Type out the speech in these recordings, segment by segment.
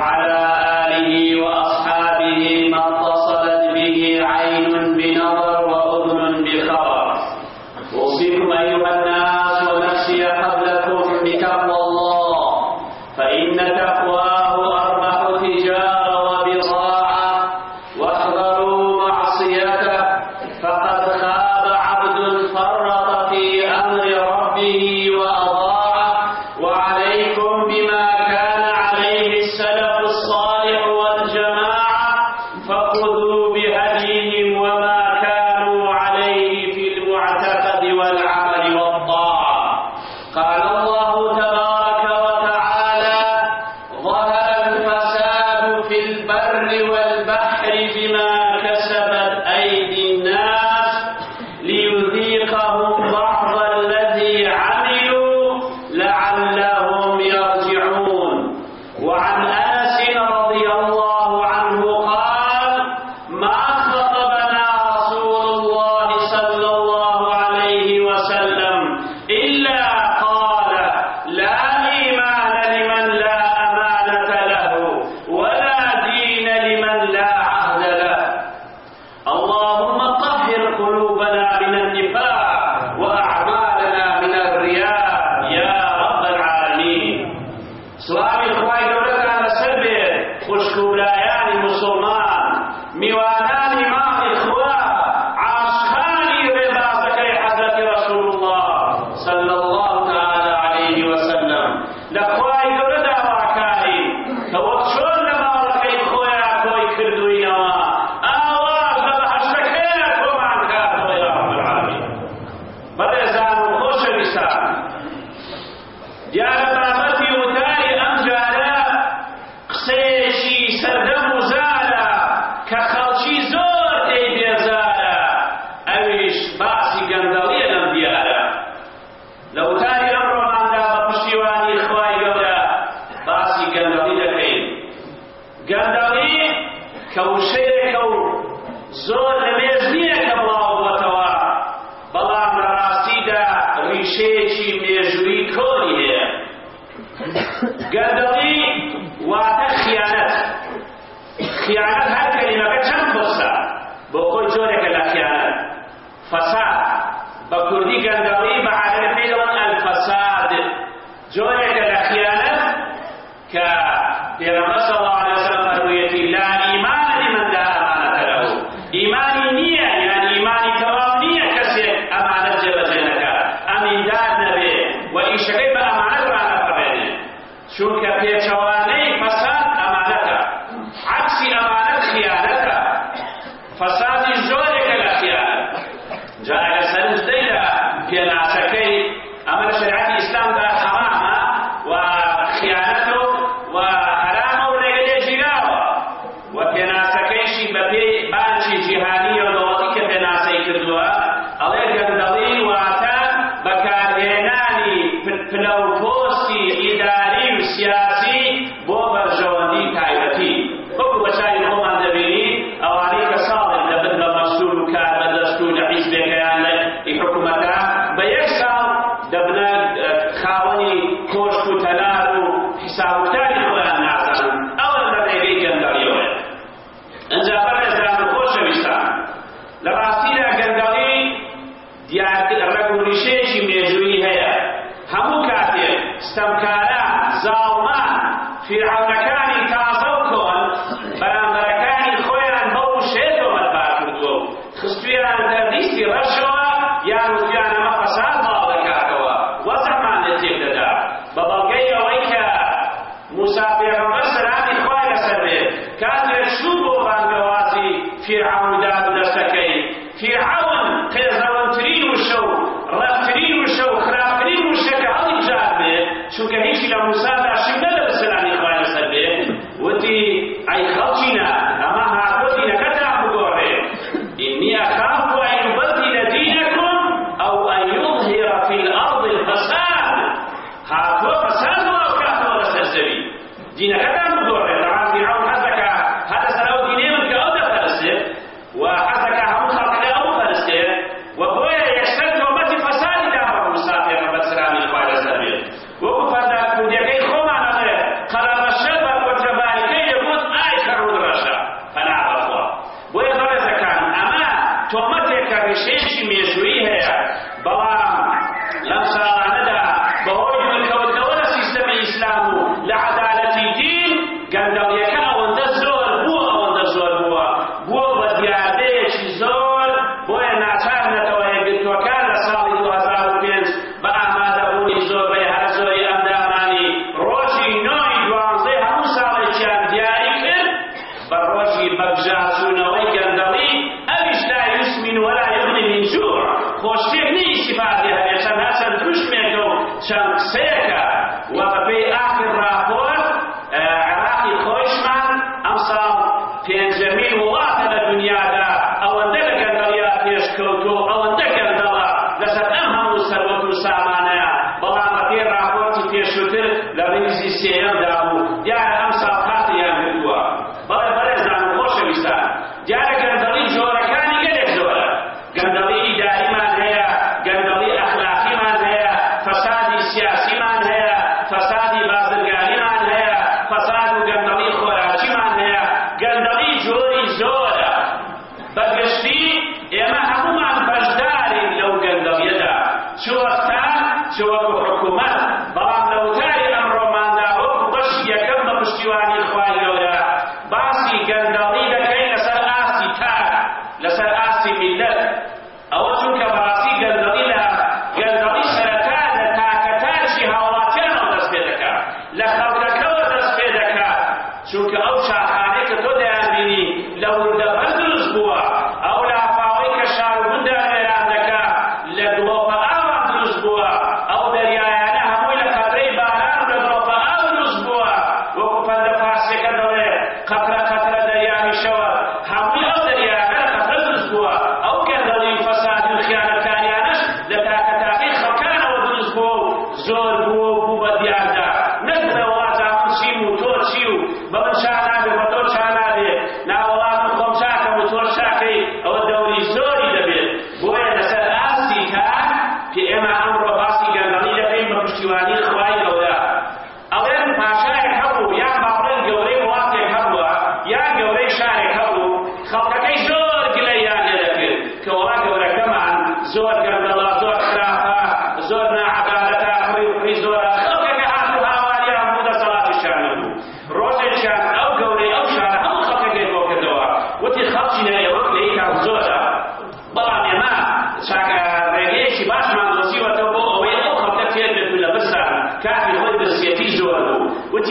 وعلى Maka perhatikan kami کاتێک ستەمکاران زاڵمان você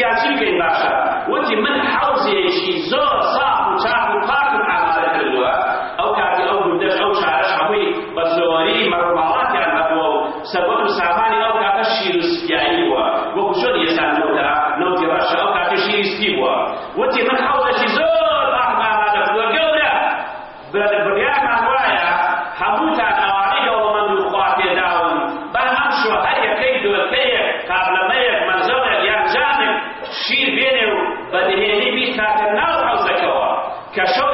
وتیاچی بین باشا وتی من حوزه شی زور كشر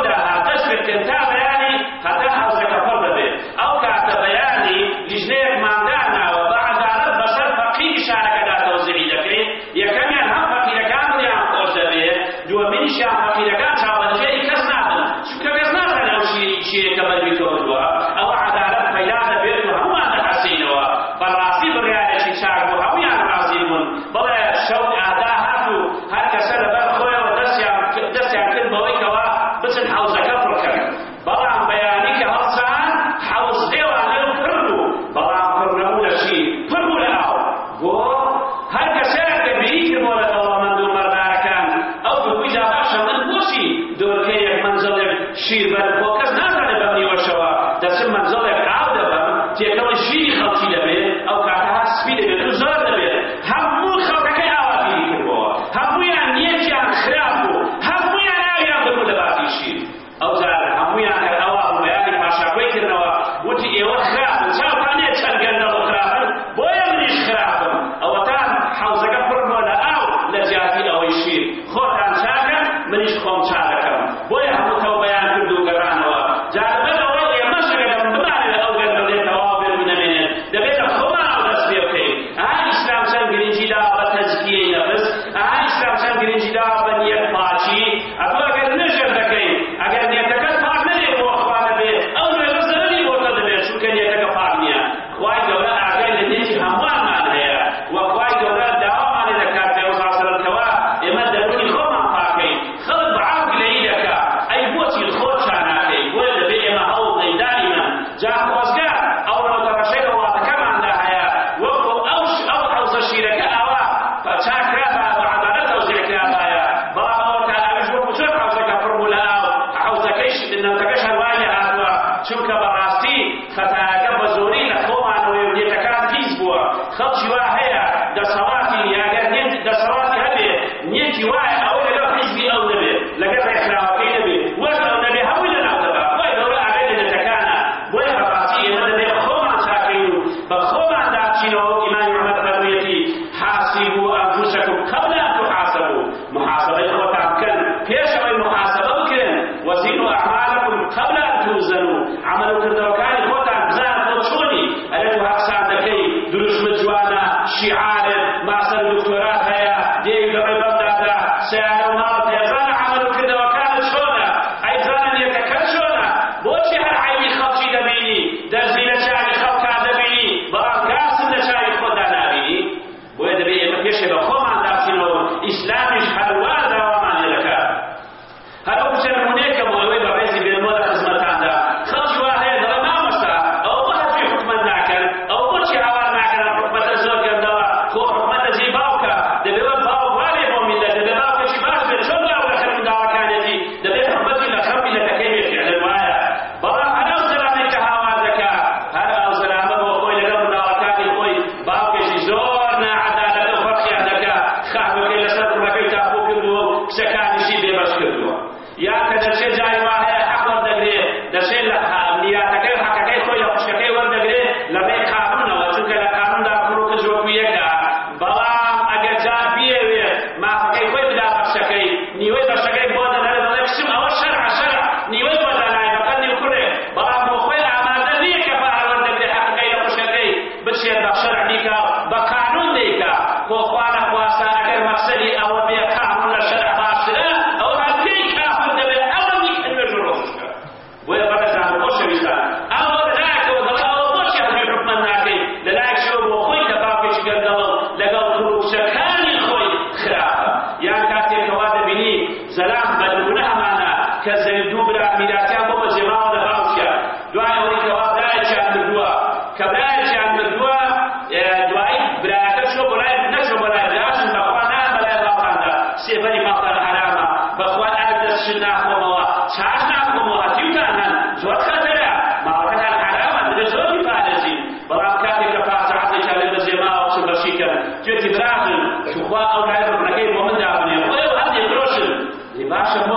شعار ما سر دكتوراه Все эти граждане, Чухва, Алгаев, Бракей, Мамадяв, Лев, Лев, Лев, Лев, Лев, Лев, Лев,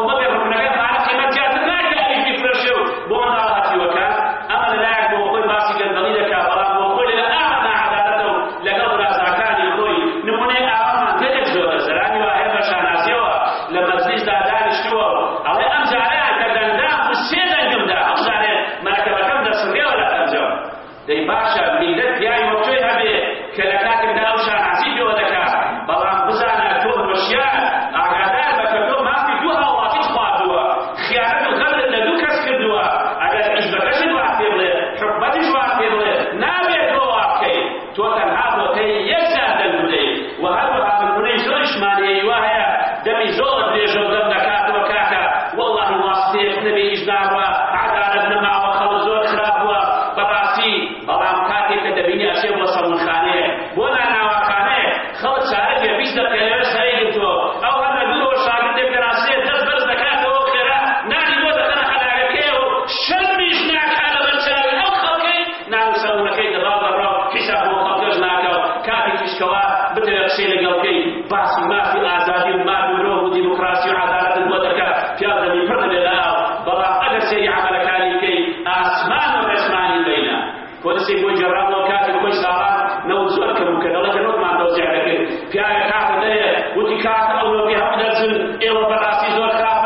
باسی مافی ئازادی و مافی و نۆ و دیموکراسی و عەدالەتت بۆ دەکات پیا دەمی پڕ دەبێت لە ئاو بەڵام ئەگەر سێری عەمەلەکانی بکەی ئاسمان و ڕێسمانی بەینە بۆ دەسێ بۆی جێڕاوەوە کاتی خۆی ساڵان نەوە زۆر کەم کە دەڵەکە نۆتمان دۆزیارەکرد پیاوێک کاتە دەیە وتی کاتە ئەو نۆبی ئێوە بەڕاستی زۆر کات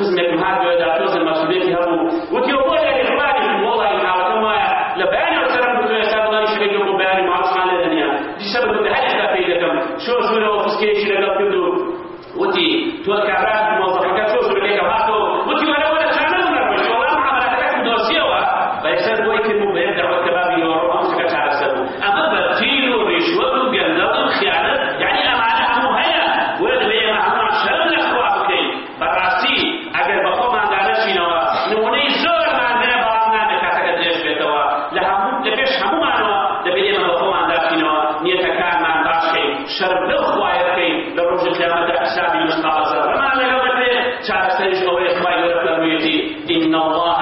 قسمك هذا دا توزن مسؤوليتي هبو وتي وقول لك الباني والله ما كما لبيان الكلام بده يسال الله يشرك له بيان ما عرفش على الدنيا دي سبب الحاجة في لكم شو شو لو فسكيش لك شەر لەو خوایە بکەی لە ڕۆژی قیامەتە حسابی مستعزە ڕەمان لەگەڵ دەکرێت چارەسەریش ئەوەیە خوای گەورە فەرموویەتی ئین الله